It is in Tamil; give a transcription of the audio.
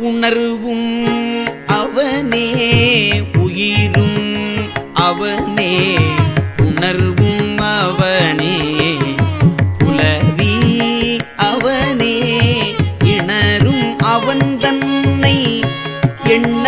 உணர்வும் அவனே உயிரும் அவனே உணர்வும் அவனே புலவி அவனே இணரும் அவன் தன்னை எண்ண